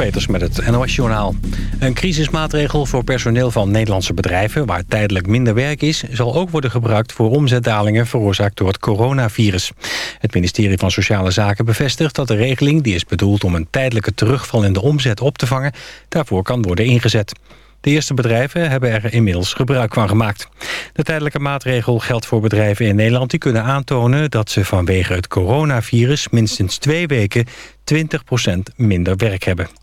Peters met het NOS Journaal. Een crisismaatregel voor personeel van Nederlandse bedrijven... waar tijdelijk minder werk is... zal ook worden gebruikt voor omzetdalingen... veroorzaakt door het coronavirus. Het ministerie van Sociale Zaken bevestigt dat de regeling... die is bedoeld om een tijdelijke terugval in de omzet op te vangen... daarvoor kan worden ingezet. De eerste bedrijven hebben er inmiddels gebruik van gemaakt. De tijdelijke maatregel geldt voor bedrijven in Nederland... die kunnen aantonen dat ze vanwege het coronavirus... minstens twee weken 20% minder werk hebben.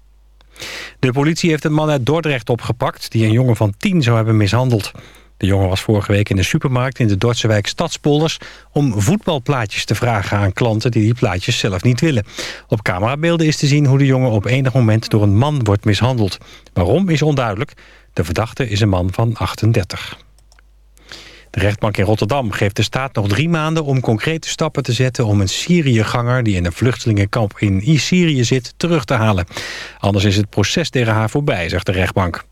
De politie heeft een man uit Dordrecht opgepakt... die een jongen van 10 zou hebben mishandeld. De jongen was vorige week in de supermarkt in de Dordtse wijk Stadspolders... om voetbalplaatjes te vragen aan klanten die die plaatjes zelf niet willen. Op camerabeelden is te zien hoe de jongen op enig moment door een man wordt mishandeld. Waarom is onduidelijk. De verdachte is een man van 38. De rechtbank in Rotterdam geeft de staat nog drie maanden om concrete stappen te zetten om een Syriëganger die in een vluchtelingenkamp in Syrië zit terug te halen. Anders is het proces tegen haar voorbij, zegt de rechtbank.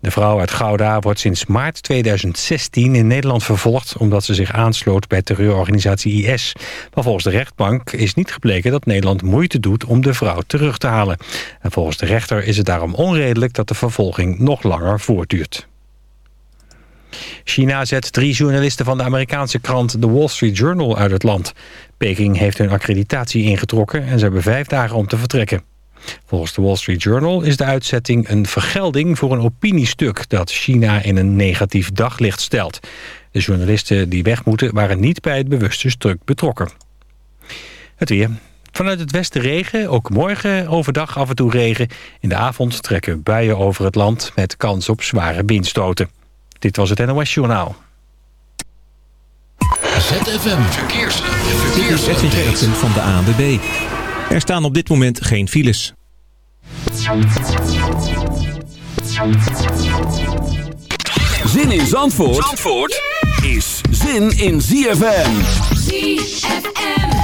De vrouw uit Gouda wordt sinds maart 2016 in Nederland vervolgd... omdat ze zich aansloot bij terreurorganisatie IS. Maar volgens de rechtbank is niet gebleken dat Nederland moeite doet... om de vrouw terug te halen. En volgens de rechter is het daarom onredelijk... dat de vervolging nog langer voortduurt. China zet drie journalisten van de Amerikaanse krant The Wall Street Journal uit het land. Peking heeft hun accreditatie ingetrokken en ze hebben vijf dagen om te vertrekken. Volgens de Wall Street Journal is de uitzetting een vergelding voor een opiniestuk dat China in een negatief daglicht stelt. De journalisten die weg moeten waren niet bij het bewuste stuk betrokken. Het weer. Vanuit het westen regen, ook morgen overdag af en toe regen. In de avond trekken buien over het land met kans op zware windstoten. Dit was het NOS Journaal. ZFM Verkeers. Verkeers. van de ANWB. Er staan op dit moment geen files. Zin in Zandvoort, Zandvoort is zin in ZFM. ZFM.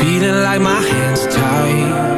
Yes, I think you've seen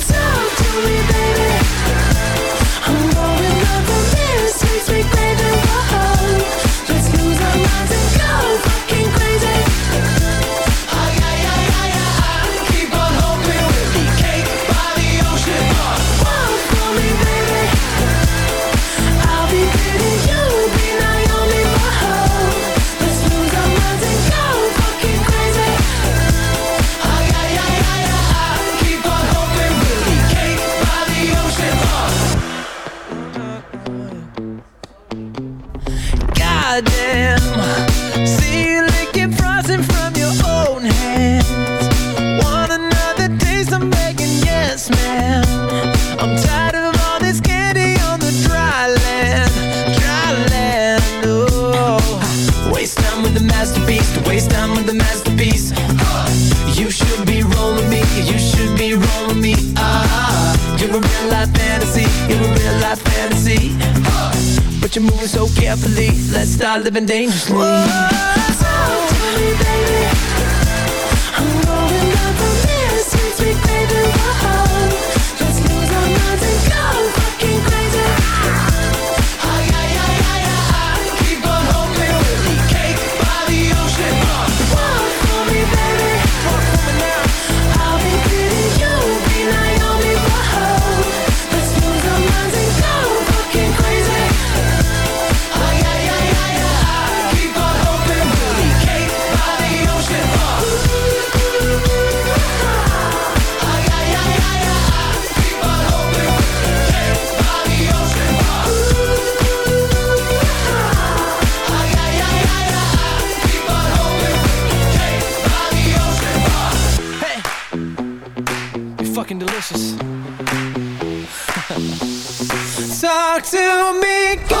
Let's start living me, girl.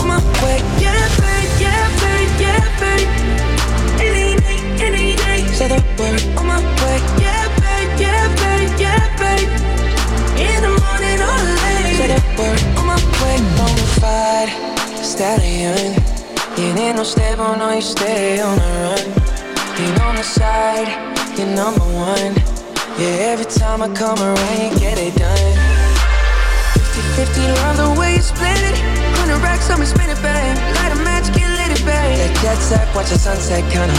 no stable, no, you stay on the run. You on the side, you're number one. Yeah, every time I come around, you get it done. 50-50, love the way you split it. 100 racks on me, spin it, babe. Light a match, get lit, it, babe. That jet set, watch the sunset, kinda.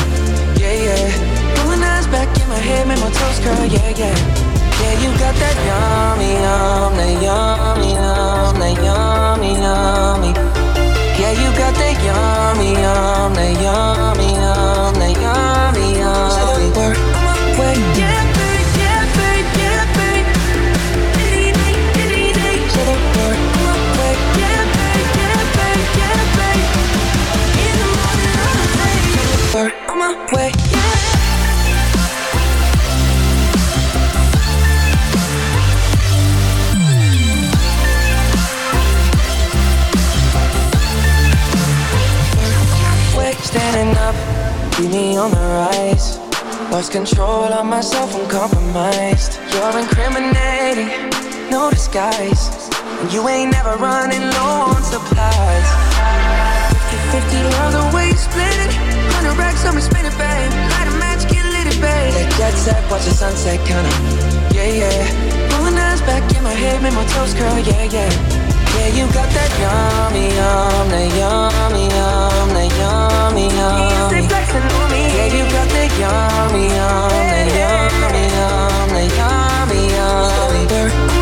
Yeah, yeah. Pulling eyes back in my head, make my toes curl, yeah, yeah. Yeah, you got that yummy, yum, that yummy, yum, that yummy, yummy. Yeah, you got that yummy, my way. Yeah. Standing up, keep me on the rise. Lost control of myself, I'm compromised. You're incriminating, no disguise. And you ain't never running low on supplies. 50-50, love the way you split it. 100 racks on me, spin it, babe. Light a match, get lit, it, babe. That jet set, watch the sunset, kinda. Yeah, yeah. Rolling eyes back in my head, make my toes curl, yeah, yeah. Yeah, you got that yummy, yum, that yummy, yum, that yummy, yummy. Yeah, you got that yummy, yum, that yummy, yum, that yummy, yummy.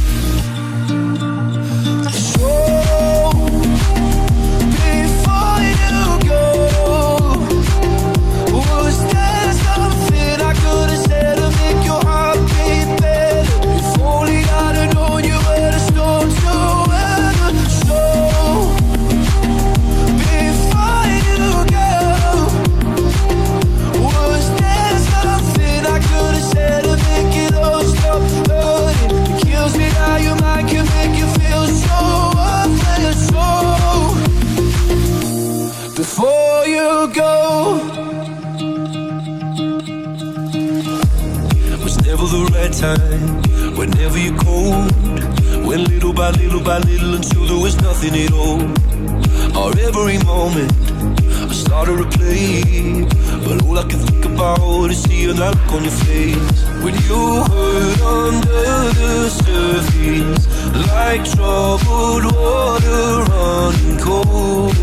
But all I can think about is seeing that look on your face. When you hurt under the surface Like troubled water running cold.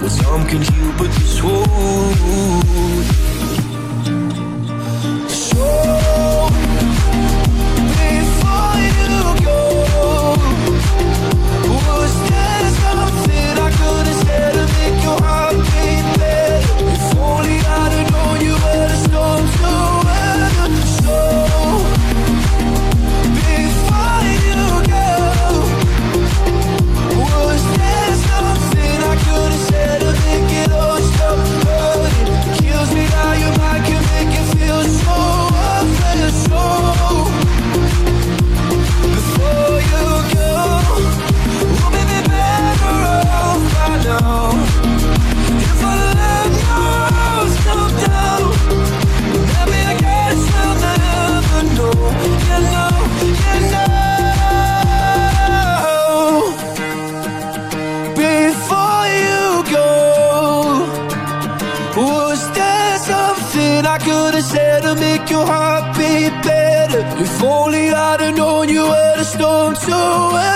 Well, some can heal, but this wound Do. us.